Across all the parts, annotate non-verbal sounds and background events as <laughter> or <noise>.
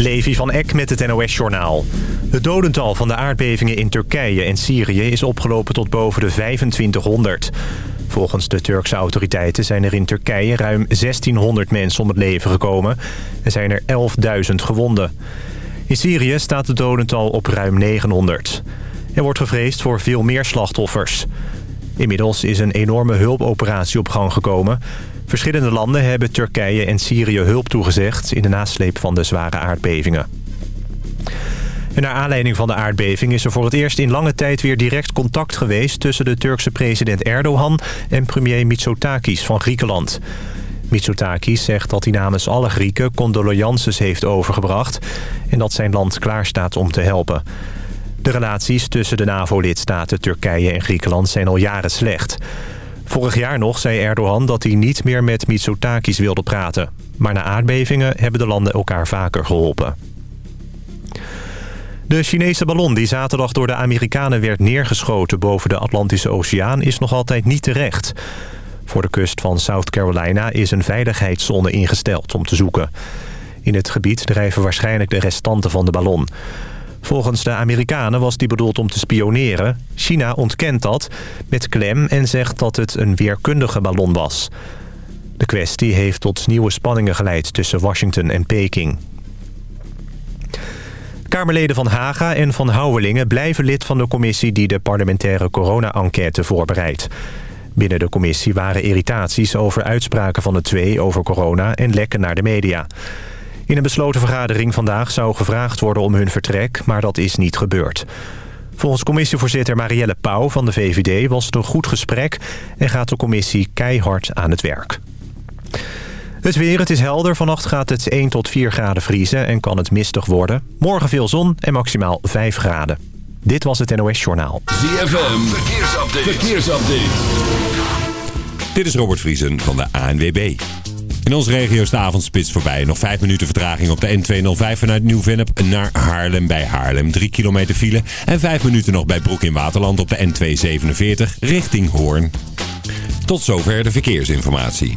Levi van Eck met het NOS-journaal. Het dodental van de aardbevingen in Turkije en Syrië is opgelopen tot boven de 2500. Volgens de Turkse autoriteiten zijn er in Turkije ruim 1600 mensen om het leven gekomen... en zijn er 11.000 gewonden. In Syrië staat het dodental op ruim 900. Er wordt gevreesd voor veel meer slachtoffers. Inmiddels is een enorme hulpoperatie op gang gekomen... Verschillende landen hebben Turkije en Syrië hulp toegezegd... in de nasleep van de zware aardbevingen. En naar aanleiding van de aardbeving is er voor het eerst in lange tijd weer direct contact geweest... tussen de Turkse president Erdogan en premier Mitsotakis van Griekenland. Mitsotakis zegt dat hij namens alle Grieken condolences heeft overgebracht... en dat zijn land klaarstaat om te helpen. De relaties tussen de NAVO-lidstaten Turkije en Griekenland zijn al jaren slecht... Vorig jaar nog zei Erdogan dat hij niet meer met Mitsotakis wilde praten. Maar na aardbevingen hebben de landen elkaar vaker geholpen. De Chinese ballon die zaterdag door de Amerikanen werd neergeschoten boven de Atlantische Oceaan is nog altijd niet terecht. Voor de kust van South Carolina is een veiligheidszone ingesteld om te zoeken. In het gebied drijven waarschijnlijk de restanten van de ballon. Volgens de Amerikanen was die bedoeld om te spioneren. China ontkent dat met klem en zegt dat het een weerkundige ballon was. De kwestie heeft tot nieuwe spanningen geleid tussen Washington en Peking. Kamerleden van Haga en van Houwelingen blijven lid van de commissie... die de parlementaire corona-enquête voorbereidt. Binnen de commissie waren irritaties over uitspraken van de twee over corona... en lekken naar de media. In een besloten vergadering vandaag zou gevraagd worden om hun vertrek, maar dat is niet gebeurd. Volgens commissievoorzitter Marielle Pauw van de VVD was het een goed gesprek... en gaat de commissie keihard aan het werk. Het weer, het is helder. Vannacht gaat het 1 tot 4 graden vriezen en kan het mistig worden. Morgen veel zon en maximaal 5 graden. Dit was het NOS Journaal. ZFM, verkeersupdate. verkeersupdate. Dit is Robert Vriesen van de ANWB. In onze regio is de avondspits voorbij. Nog 5 minuten vertraging op de N205 vanuit Nieuw-Vennep naar Haarlem bij Haarlem. 3 kilometer file. En 5 minuten nog bij Broek in Waterland op de N247 richting Hoorn. Tot zover de verkeersinformatie.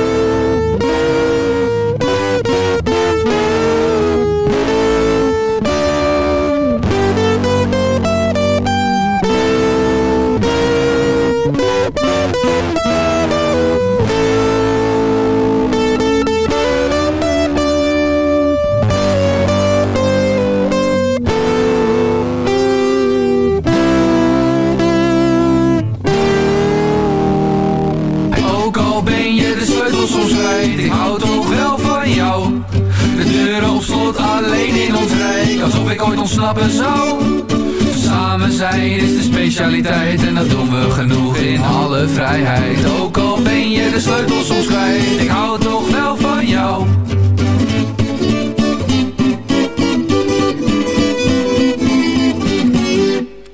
Ik ooit ontsnappen zou. Samen zijn is de specialiteit en dat doen we genoeg in alle vrijheid. Ook al ben je de sleutel soms kwijt, ik hou toch wel van jou.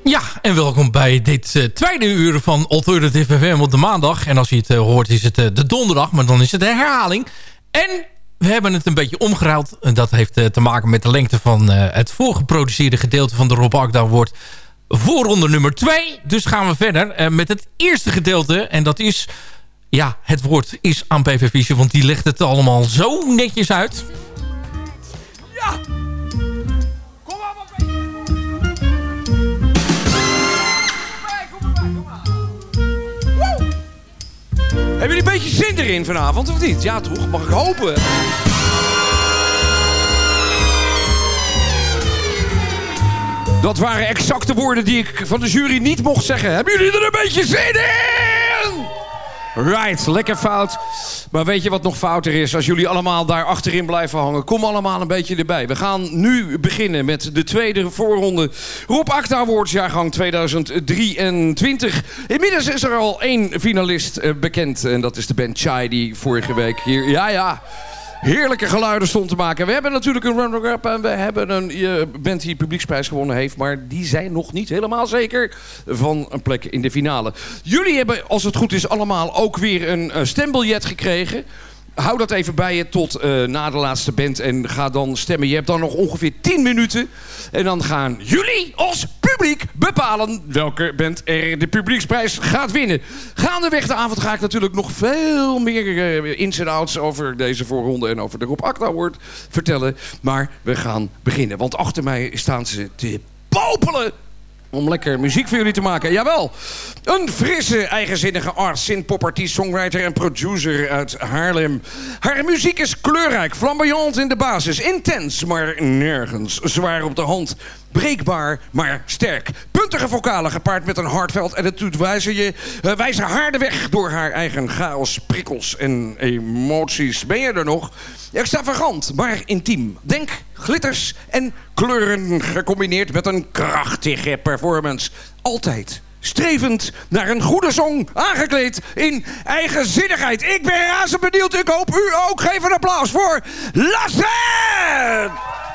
Ja, en welkom bij dit eh, tweede uur van Alternative FM op de maandag. En als je het eh, hoort is het eh, de donderdag, maar dan is het de herhaling. En we hebben het een beetje omgeruild. En dat heeft eh, te maken met de lengte van eh, het voorgeproduceerde gedeelte van de Rob Akda wordt voorronde nummer 2. Dus gaan we verder eh, met het eerste gedeelte. En dat is, ja, het woord is aan PV Fischer, want die legt het allemaal zo netjes uit. Hebben jullie een beetje zin erin vanavond, of niet? Ja toch, mag ik hopen? Dat waren exacte woorden die ik van de jury niet mocht zeggen. Hebben jullie er een beetje zin in? Right, lekker fout. Maar weet je wat nog fouter is? Als jullie allemaal daar achterin blijven hangen, kom allemaal een beetje erbij. We gaan nu beginnen met de tweede voorronde Rob Acta Awards jaargang 2023. Inmiddels is er al één finalist eh, bekend. En dat is de band Chai die vorige week hier... Ja, ja heerlijke geluiden stond te maken. We hebben natuurlijk een runner-up en we hebben een uh, band die publieksprijs gewonnen heeft. Maar die zijn nog niet helemaal zeker van een plek in de finale. Jullie hebben, als het goed is, allemaal ook weer een stembiljet gekregen. Hou dat even bij je tot uh, na de laatste band en ga dan stemmen. Je hebt dan nog ongeveer 10 minuten. En dan gaan jullie als publiek bepalen welke band er de publieksprijs gaat winnen. Gaandeweg de avond ga ik natuurlijk nog veel meer uh, ins en outs over deze voorronde en over de Rob Acta Award vertellen. Maar we gaan beginnen, want achter mij staan ze te popelen om lekker muziek voor jullie te maken. Jawel, een frisse, eigenzinnige arts, synth-popartiest, songwriter en producer uit Haarlem. Haar muziek is kleurrijk, flamboyant in de basis, intens, maar nergens zwaar op de hand. Breekbaar, maar sterk. Puntige vocalen gepaard met een hardveld en het wijzen, je, uh, wijzen haar de weg door haar eigen chaos, prikkels en emoties. Ben je er nog? Extravagant, maar intiem. Denk glitters en kleuren gecombineerd met een krachtige performance. Altijd strevend naar een goede song, aangekleed in eigenzinnigheid. Ik ben razend benieuwd, ik hoop u ook. Geef een applaus voor Lasse!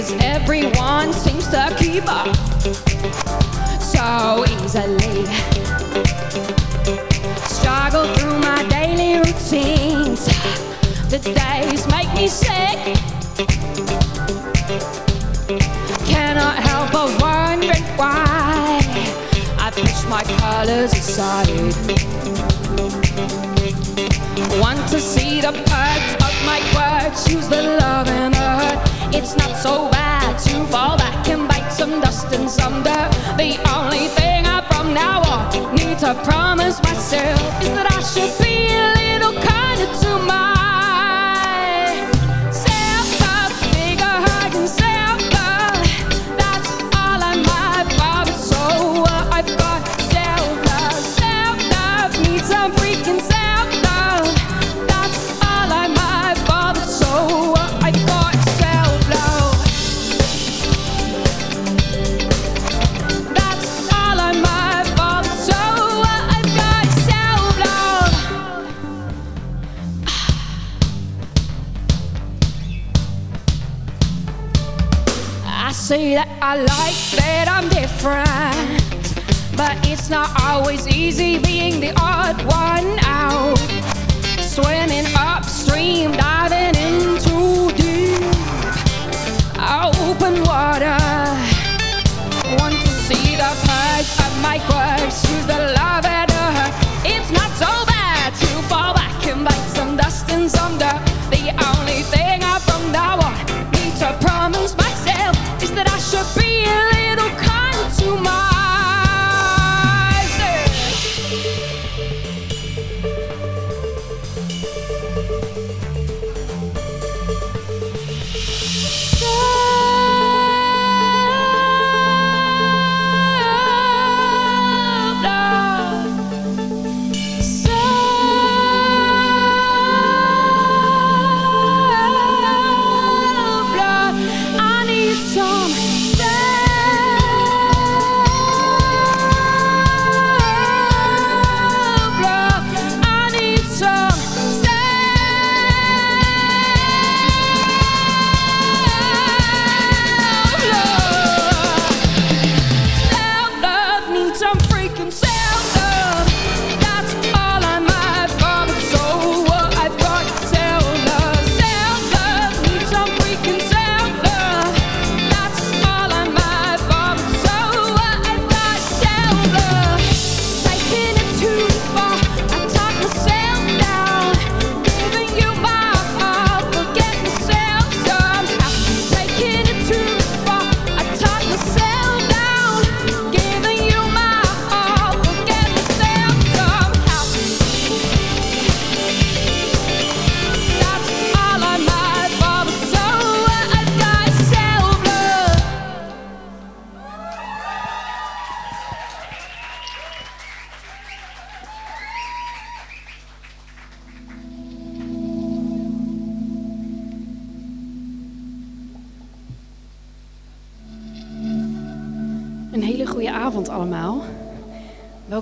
Cause everyone seems to keep up so easily. Struggle through my daily routines. The days make me sick. Cannot help but wondering why I push my colors aside. Want to see the parts of my words, use the love and the hurt. It's not so bad to fall back and bite some dust and some dirt. The only thing I from now on need to promise myself is that I should be a little kinder to myself. That I like that I'm different, but it's not always easy being the odd one out. Swimming upstream, diving into deep, open water. Want to see the purge of my quirks, use the love and the hurt. It's not so bad to fall back and bite some dust and some dirt.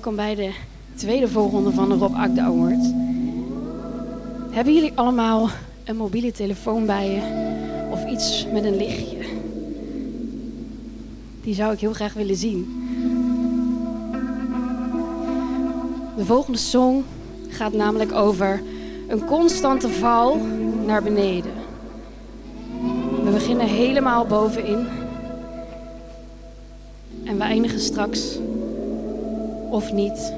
Welkom bij de tweede voorronde van de Rob Akda Award. Hebben jullie allemaal een mobiele telefoon bij je of iets met een lichtje? Die zou ik heel graag willen zien. De volgende song gaat namelijk over een constante val naar beneden. We beginnen helemaal bovenin. En we eindigen straks, of niet,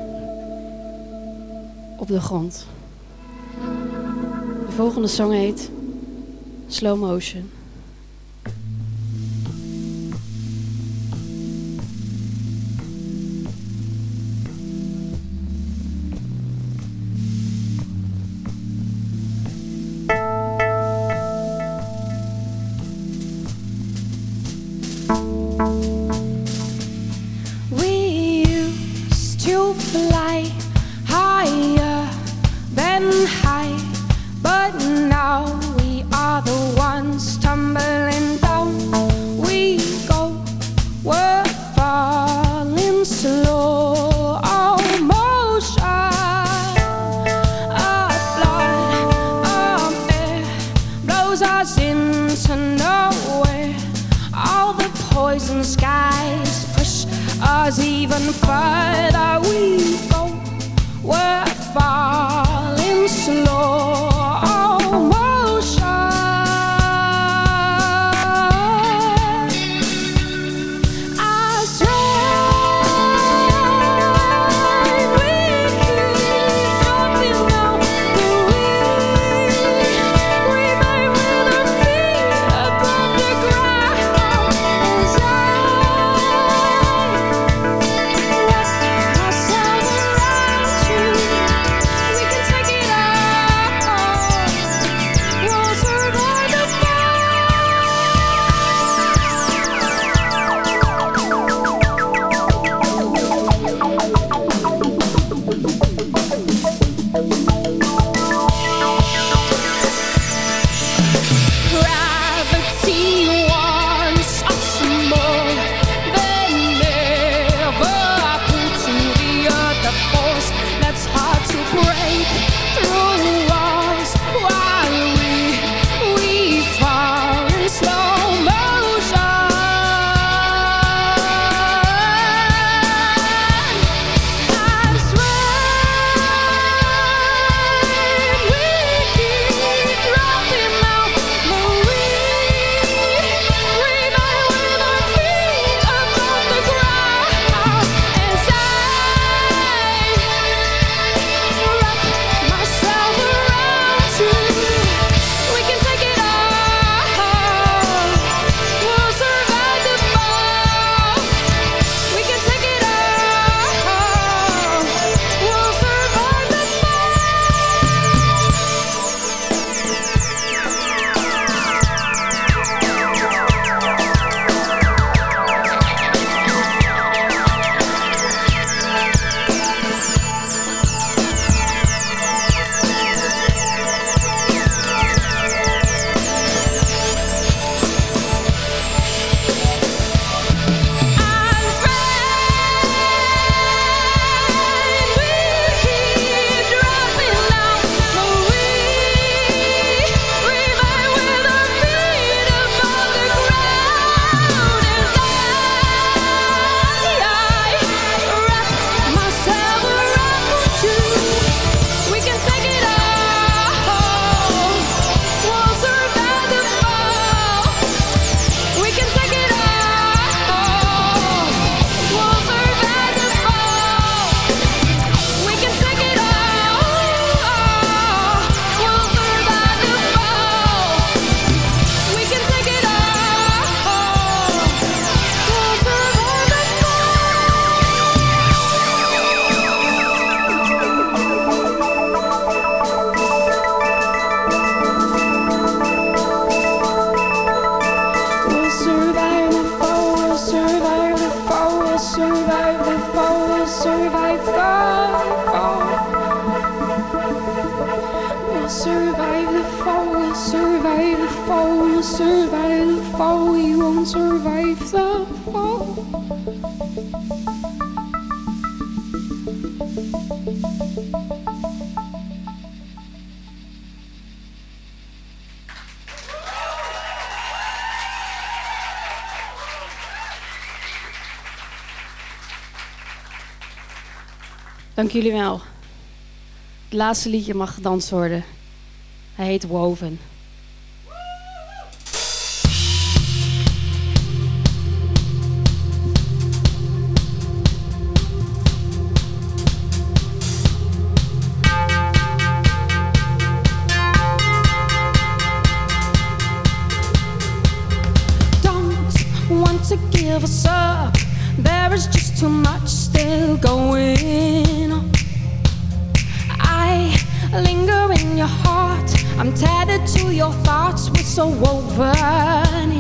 op de grond. De volgende song heet Slow Motion. dank jullie wel. Het laatste liedje mag gedanst worden. Hij heet Woven. Don't want to give us up. There is just too much still going linger in your heart. I'm tethered to your thoughts, we're so woven.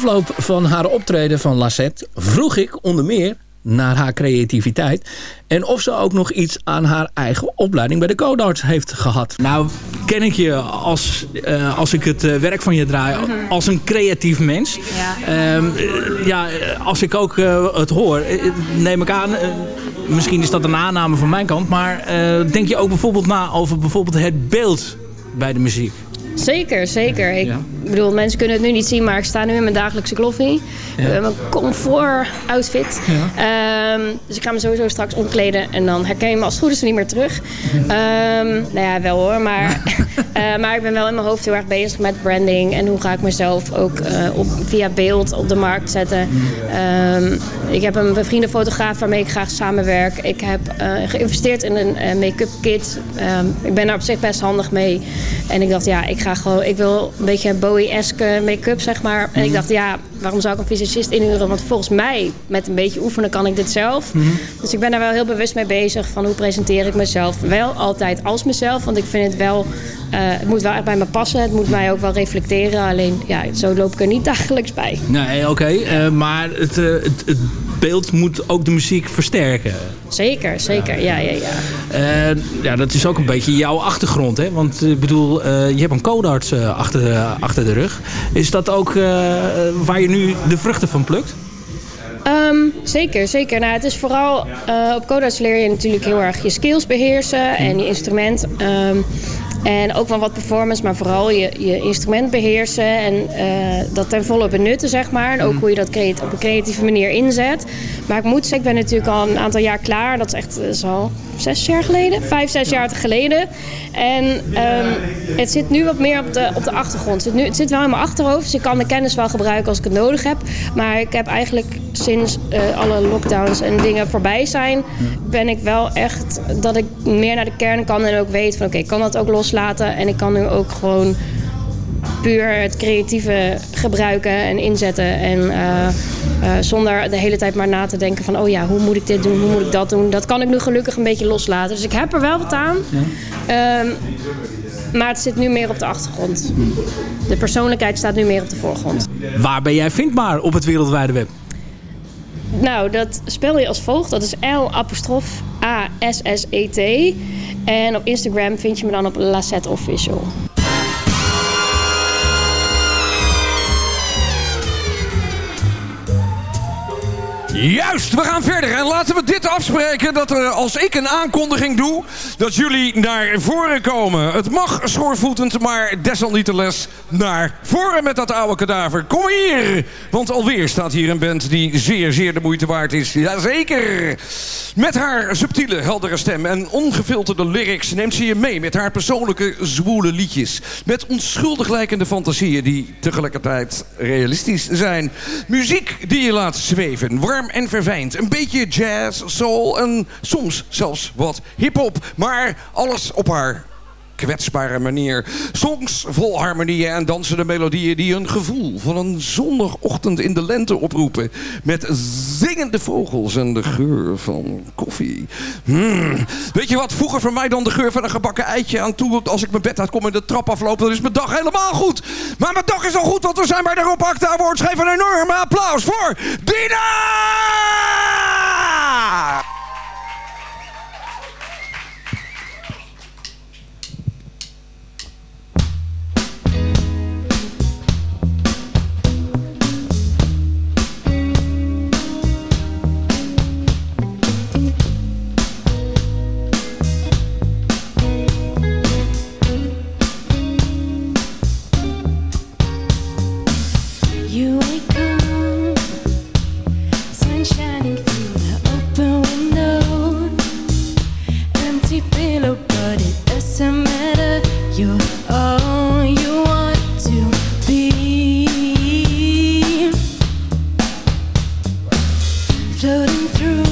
Afloop van haar optreden van Lassette vroeg ik onder meer naar haar creativiteit. En of ze ook nog iets aan haar eigen opleiding bij de Codarts heeft gehad. Nou, ken ik je als, eh, als ik het eh, werk van je draai als een creatief mens. Ja. Ehm, eh, ja, als ik ook eh, het hoor, neem ik aan... misschien is dat een aanname van mijn kant... maar eh, denk je ook bijvoorbeeld na over bijvoorbeeld het beeld bij de muziek? Zeker, zeker. Ik Ja. bedoel, mensen kunnen het nu niet zien, maar ik sta nu in mijn dagelijkse kloffie. Ja. Eh, mijn comfort outfit. Ehm, dus ik ga me sowieso straks omkleden en dan herken je me als het goed is niet meer terug. Ehm, nou ja, wel hoor, maar, <laughs> <laughs> eh, maar ik ben wel in mijn hoofd heel erg bezig met branding en hoe ga ik mezelf ook eh, op, via beeld op de markt zetten. Ehm, ik heb een bevriende fotograaf waarmee ik graag samenwerk. Ik heb geïnvesteerd in een make-up kit. Ik ben daar op zich best handig mee. En ik dacht, ja, ik ga gewoon, ik wil een beetje Bowie-esque make-up, zeg maar. En ik dacht, ja, waarom zou ik een visagist inhuren? Want volgens mij, met een beetje oefenen, kan ik dit zelf. Dus ik ben daar wel heel bewust mee bezig van hoe presenteer ik mezelf. Wel altijd als mezelf, want ik vind het wel, eh, het moet wel echt bij me passen. Het moet mij ook wel reflecteren. Alleen, ja, zo loop ik er niet <laughs> dagelijks bij. Nee, oké. eh, maar het, eh, het, het beeld moet ook de muziek versterken. Zeker, zeker. Ja, ja, ja. Eh, ja, dat is ook een beetje jouw achtergrond, hè? Want eh, ik bedoel, eh, je hebt een codarts eh, achter, achter de rug. Is dat ook waar je nu de vruchten van plukt? Ehm, zeker, zeker. Nou, het is vooral op Codas leer je natuurlijk heel erg je skills beheersen en je instrument. Ehm, En ook wel wat performance, maar vooral je, je instrument beheersen en eh, dat ten volle benutten, zeg maar. En ook hoe je dat op een creatieve manier inzet. Maar ik moet zeggen, ik ben natuurlijk al een aantal jaar klaar. Dat is echt dat is al zes jaar geleden, vijf, zes jaar geleden. En ehm, het zit nu wat meer op de, op de achtergrond. Het zit, nu, het zit wel in mijn achterhoofd, dus ik kan de kennis wel gebruiken als ik het nodig heb. Maar ik heb eigenlijk sinds eh, alle lockdowns en dingen voorbij zijn, ben ik wel echt dat ik meer naar de kern kan en ook weet van oké, ik kan dat ook loslaten. En ik kan nu ook gewoon puur het creatieve gebruiken en inzetten. En eh, eh, zonder de hele tijd maar na te denken van... oh ja, hoe moet ik dit doen, hoe moet ik dat doen? Dat kan ik nu gelukkig een beetje loslaten. Dus ik heb er wel wat aan. Ehm, maar het zit nu meer op de achtergrond. De persoonlijkheid staat nu meer op de voorgrond. Waar ben jij vindbaar op het wereldwijde web? Nou, dat spel je als volgt. Dat is L apostrof A S S E T. En op Instagram vind je me dan op Lassette Official. Juist, we gaan verder. En laten we dit afspreken dat er, als ik een aankondiging doe, dat jullie naar voren komen. Het mag schoorvoetend, maar desalniettemin naar voren met dat oude kadaver. Kom hier! Want alweer staat hier een band die zeer, zeer de moeite waard is. Jazeker! Met haar subtiele, heldere stem en ongefilterde lyrics neemt ze je mee met haar persoonlijke zwoele liedjes. Met onschuldig lijkende fantasieën die tegelijkertijd realistisch zijn. Muziek die je laat zweven, en verfijnd. Een beetje jazz, soul en soms zelfs wat hip-hop. Maar alles op haar kwetsbare manier. Songs vol harmonieën en dansende melodieën die een gevoel van een zondagochtend in de lente oproepen. Met zingende vogels en de geur van koffie. Hmm. Weet je wat vroeger voor mij dan de geur van een gebakken eitje aan toe als ik mijn bed uitkom en de trap afloop, dan is mijn dag helemaal goed. Maar mijn dag is al goed, want we zijn bij de Rob Acta Awards. Geef een enorme applaus voor Dina! Floating through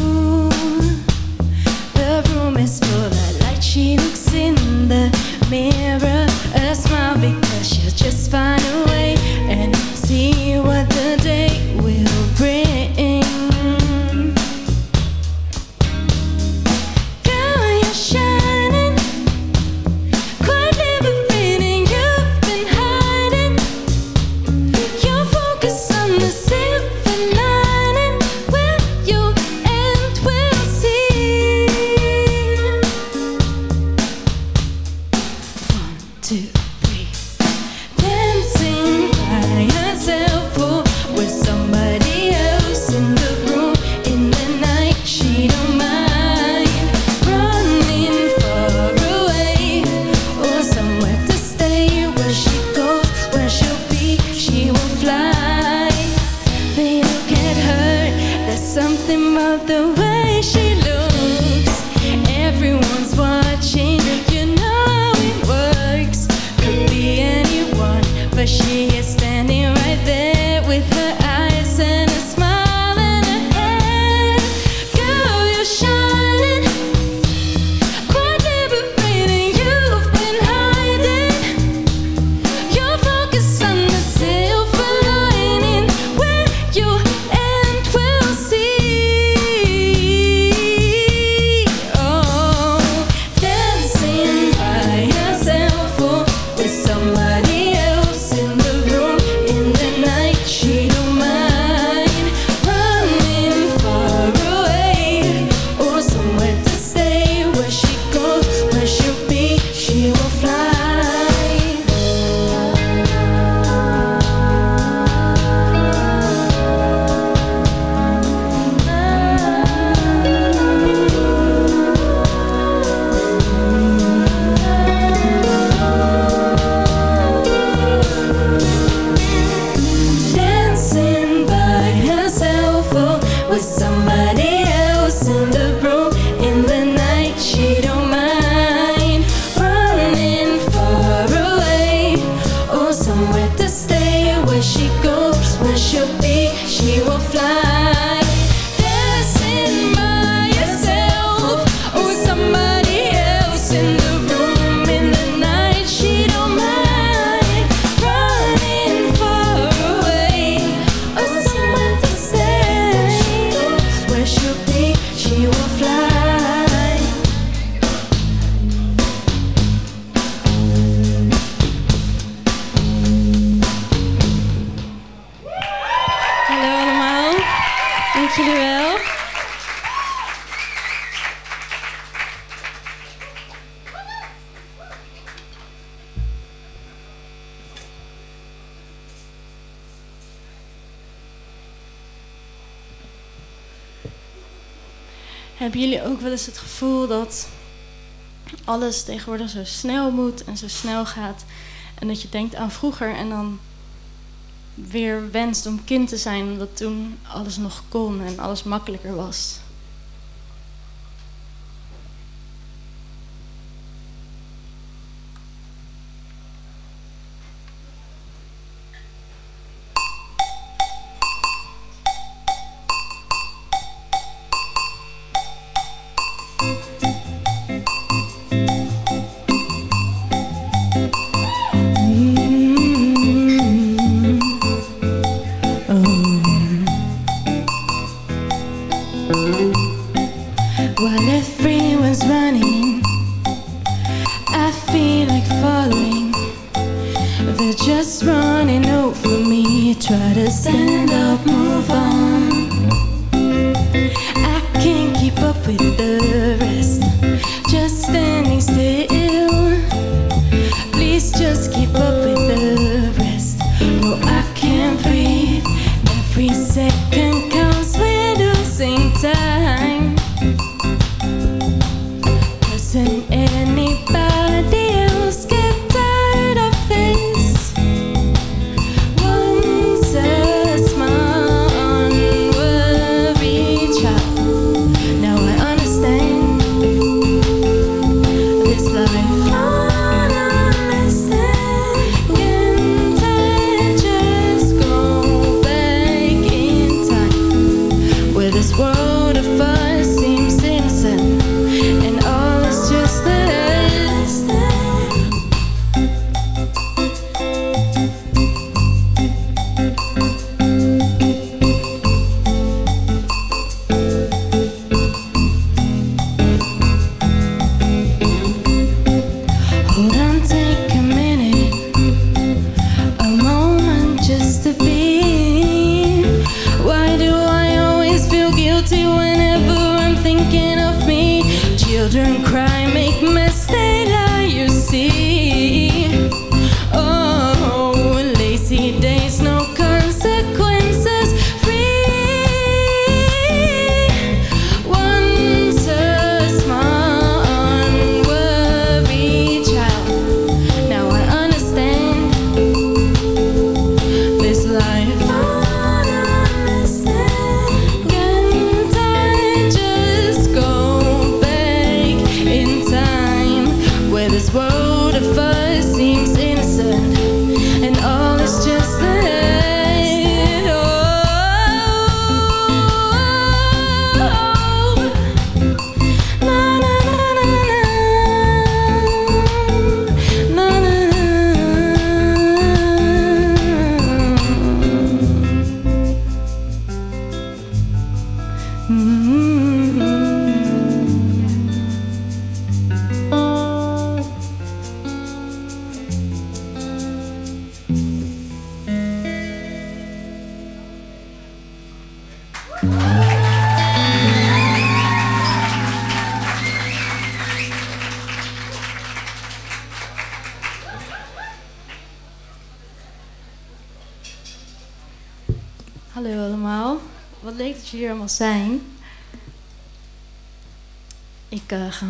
alles tegenwoordig zo snel moet en zo snel gaat. En dat je denkt aan vroeger en dan weer wenst om kind te zijn, omdat toen alles nog kon en alles makkelijker was.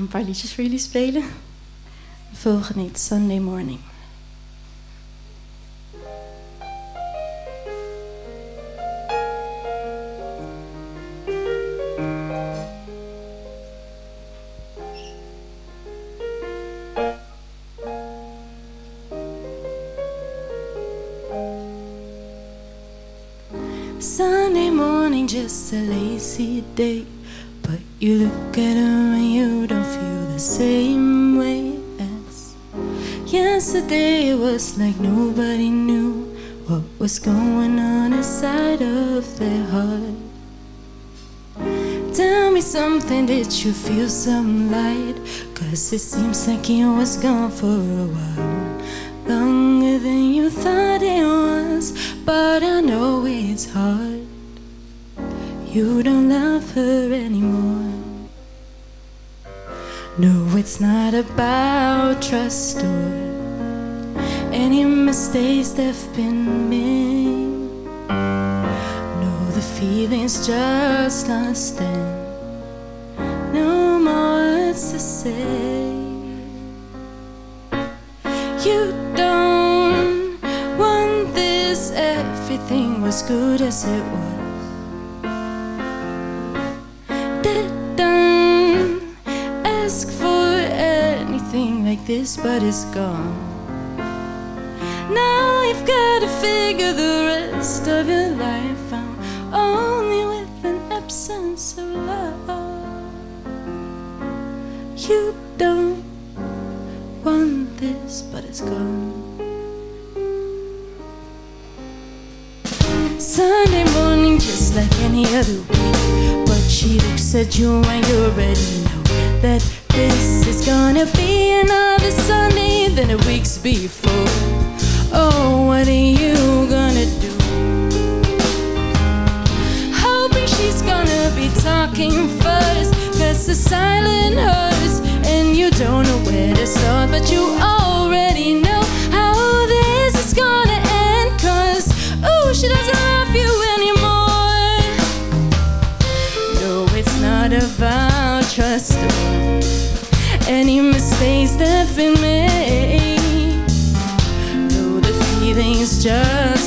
een paar liedjes voor jullie spelen. De niet, Sunday Morning. Sunday morning, just a lazy day. But you look at her and you don't feel the same way as yesterday. It was like nobody knew what was going on inside of their heart. Tell me something, did you feel some light? Cause it seems like you was gone for a while. Longer than you thought it was, but I know it's hard. You don't love her anymore. No, it's not about trust or any mistakes that've been made. No, the feeling's just lost and no more words to say. You don't want this, everything was good as it was. This, but it's gone. Now you've got to figure the rest of your life out only with an absence of love. You don't want this, but it's gone. Sunday morning, just like any other week. But she looks at you and you're already know that this is gonna be another Sunday than the weeks before. Oh, what are you gonna do? Hoping she's gonna be talking first. Cause the silent hurts and you don't know where to start. But you already know how this is gonna end. Cause, ooh, she doesn't love you anymore. No, it's not about trust any mistakes that've been made. No, the feeling's just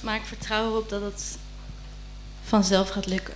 Maar ik vertrouw erop dat het vanzelf gaat lukken.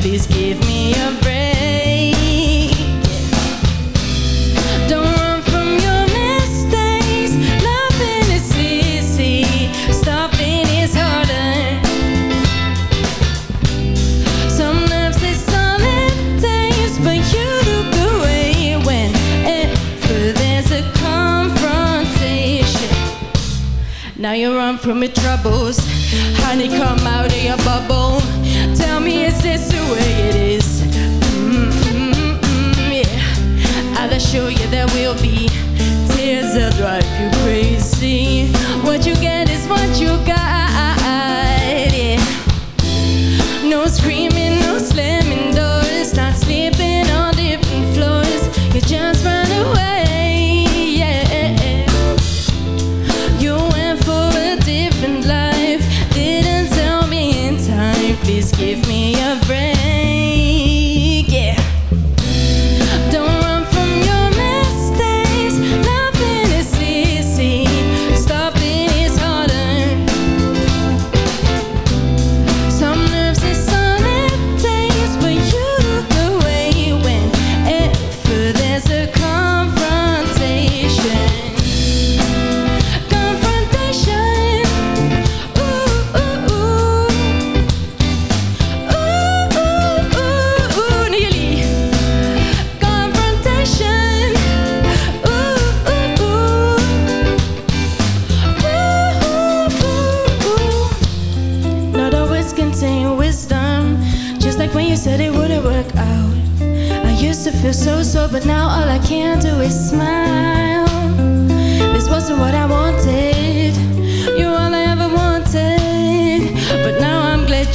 Please give me a break.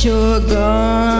you're gone.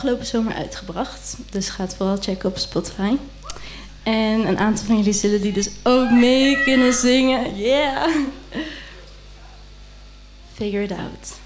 afgelopen zomer uitgebracht. Dus ga vooral checken op Spotify. En een aantal van jullie zullen die dus ook mee kunnen zingen. Yeah! Figure it out.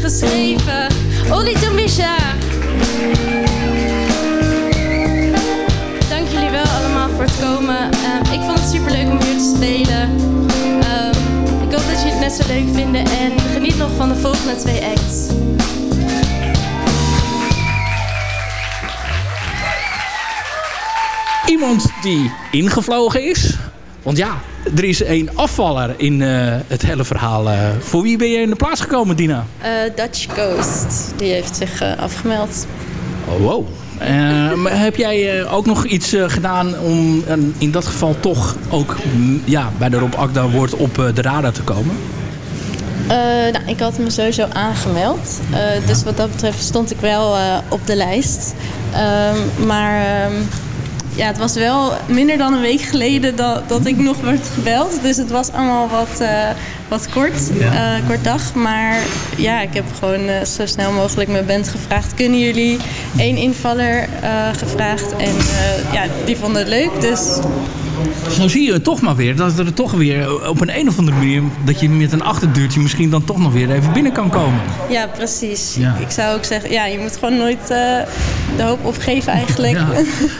Geschreven. Olly Tombisha. Dank jullie wel allemaal voor het komen. Ehm, ik vond het super leuk om hier te spelen. Ehm, ik hoop dat jullie het net zo leuk vinden en geniet nog van de volgende twee acts. Iemand die ingevlogen is. Want ja, er is een afvaller in eh, het hele verhaal. Eh, voor wie ben je in de plaats gekomen, Dina? Eh, Dutch Coast, die heeft zich afgemeld. Oh, wow. Maar heb jij ook nog iets gedaan om in dat geval toch ook mm, ja, bij de Rob Akda woord op de radar te komen? Nou, ik had me sowieso aangemeld. Dus wat dat betreft stond ik wel op de lijst. Ehm, maar ehm, ja, het was wel minder dan een week geleden dat, dat ik nog werd gebeld. Dus het was allemaal wat, eh, wat kort, Ja. eh, kort dag. Maar ja, ik heb gewoon eh, zo snel mogelijk mijn band gevraagd. Kunnen jullie één invaller gevraagd? En ja, die vonden het leuk. Dus Zo zie je het toch maar weer. Dat er toch weer op een, een of andere manier... dat je met een achterdeurtje misschien dan toch nog weer even binnen kan komen. Ja, precies. Ja. Ik zou ook zeggen, ja, je moet gewoon nooit eh, de hoop opgeven eigenlijk. <laughs>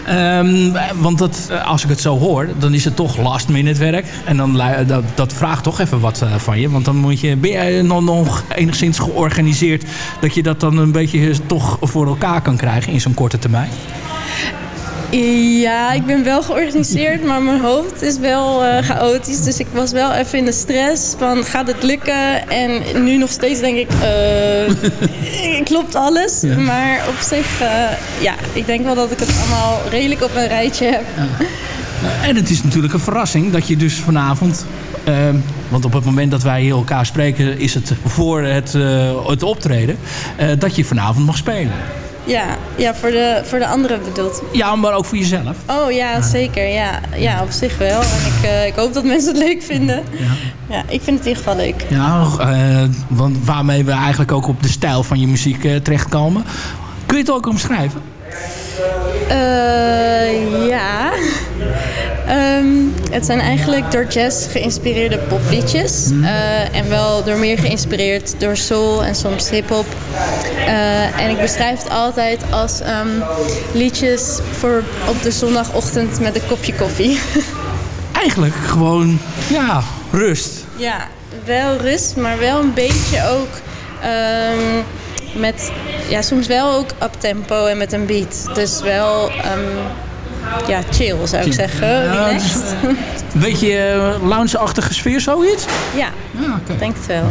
Ehm, want dat, eh, als ik het zo hoor, dan is het toch last minute werk. En dan, dat, dat vraagt toch even wat eh, van je. Want dan moet je, ben jij dan nog enigszins georganiseerd... dat je dat dan een beetje toch voor elkaar kan krijgen in zo'n korte termijn? Ja, ik ben wel georganiseerd, maar mijn hoofd is wel eh, chaotisch. Dus ik was wel even in de stress van gaat het lukken? En nu nog steeds denk ik, eh, <laughs> klopt alles. Ja. Maar op zich, eh, ja, ik denk wel dat ik het allemaal redelijk op een rijtje heb. En het is natuurlijk een verrassing dat je dus vanavond... ehm, want op het moment dat wij hier elkaar spreken is het voor het, het optreden... dat je vanavond mag spelen. Ja, ja voor, de, voor de anderen bedoeld. Ja, maar ook voor jezelf. Oh ja, zeker. Ja, ja op zich wel. En ik, eh, ik hoop dat mensen het leuk vinden. Ja. ik vind het in ieder geval leuk. Ja, eh, want waarmee we eigenlijk ook op de stijl van je muziek eh, terechtkomen. Kun je het ook omschrijven? Eh, ja. Ehm, het zijn eigenlijk door jazz geïnspireerde popliedjes. Eh, en wel door meer geïnspireerd door soul en soms hip-hop. Eh, en ik beschrijf het altijd als ehm, liedjes voor op de zondagochtend met een kopje koffie. <laughs> Eigenlijk gewoon, ja, rust. Ja, wel rust, maar wel een beetje ook ehm, met, ja, soms wel ook up tempo en met een beat. Dus wel, ja, chill zou ik zeggen. Ja, Relaxed. <laughs> Een beetje eh, lounge-achtige sfeer, zoiets? Ja, ik denk het wel.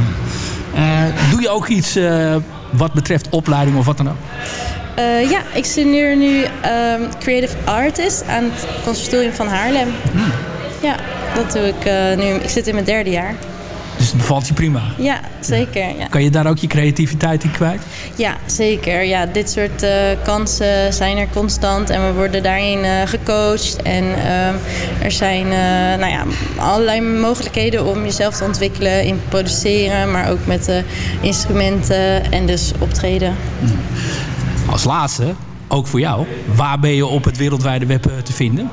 Eh, doe je ook iets eh, wat betreft opleiding of wat dan ook? Ja, ik studeer nu ehm, Creative Artist aan het conservatorium van Haarlem. Ja, dat doe ik nu. Ik zit in mijn derde jaar. Dus het bevalt je prima. Ja, zeker. Ja. Kan je daar ook je creativiteit in kwijt? Ja, zeker. Ja, dit soort eh, kansen zijn er constant en we worden daarin eh, gecoacht. En ehm, er zijn eh, nou ja, allerlei mogelijkheden om jezelf te ontwikkelen in produceren, maar ook met instrumenten en dus optreden. Als laatste, ook voor jou. Waar ben je op het wereldwijde web te vinden?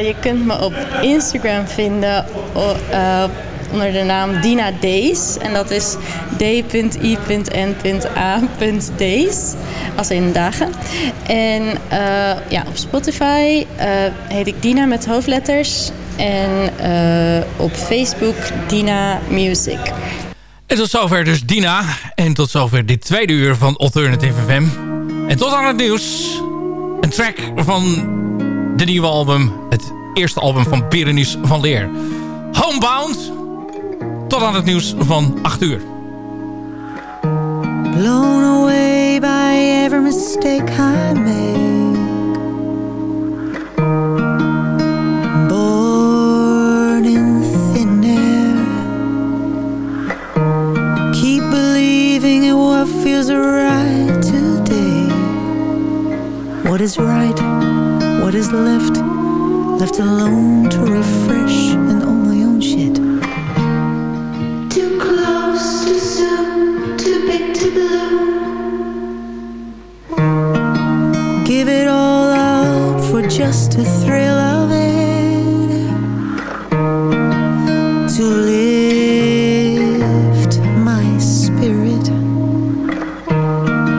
Je kunt me op Instagram vinden onder de naam Dina Days. En dat is d.i.n.a.days. Als in dagen. En eh, ja, op Spotify eh, heet ik Dina met hoofdletters. En eh, op Facebook Dina Music. En tot zover dus Dina. En tot zover dit tweede uur van Alternative FM. En tot aan het nieuws. Een track van de nieuwe album. Het eerste album van Berenice van Leer. Homebound. Tot aan het nieuws van 8 uur. Blown away by every mistake I make. Born in thin air. Keep believing in what feels right today. What is right? What is left? Left alone to refresh the thrill of it. To lift my spirit.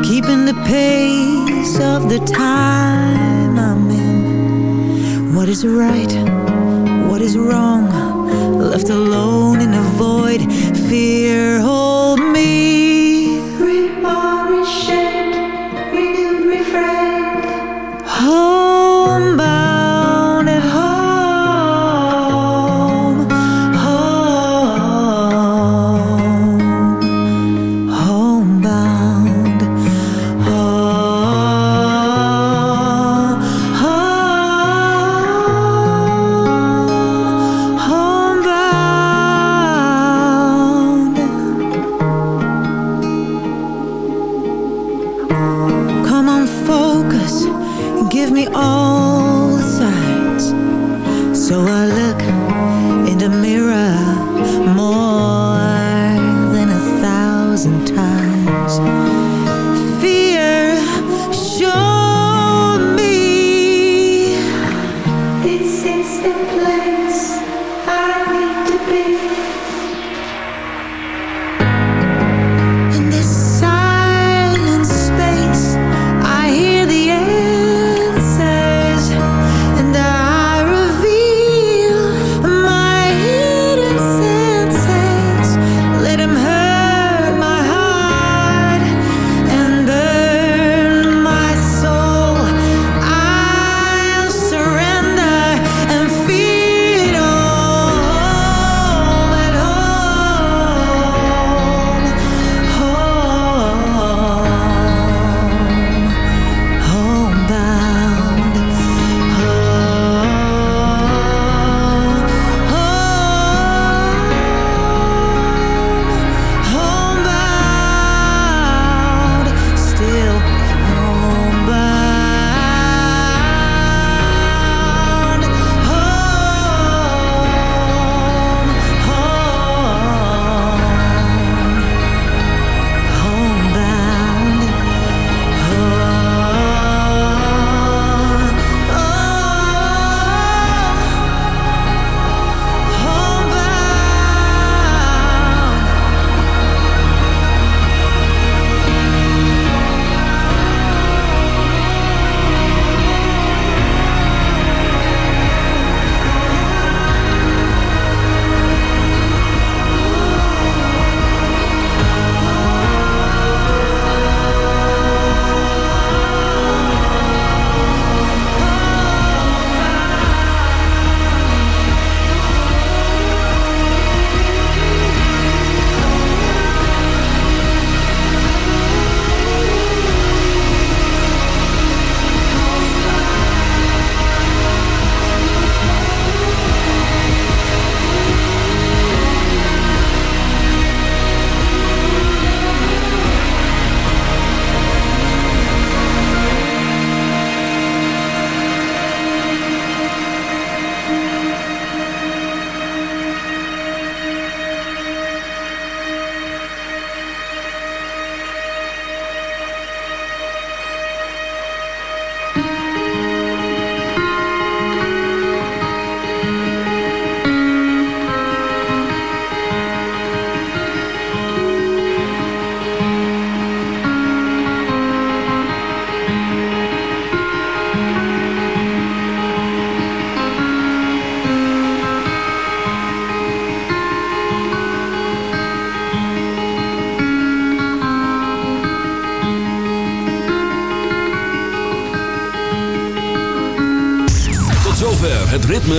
Keeping the pace of the time I'm in. What is right?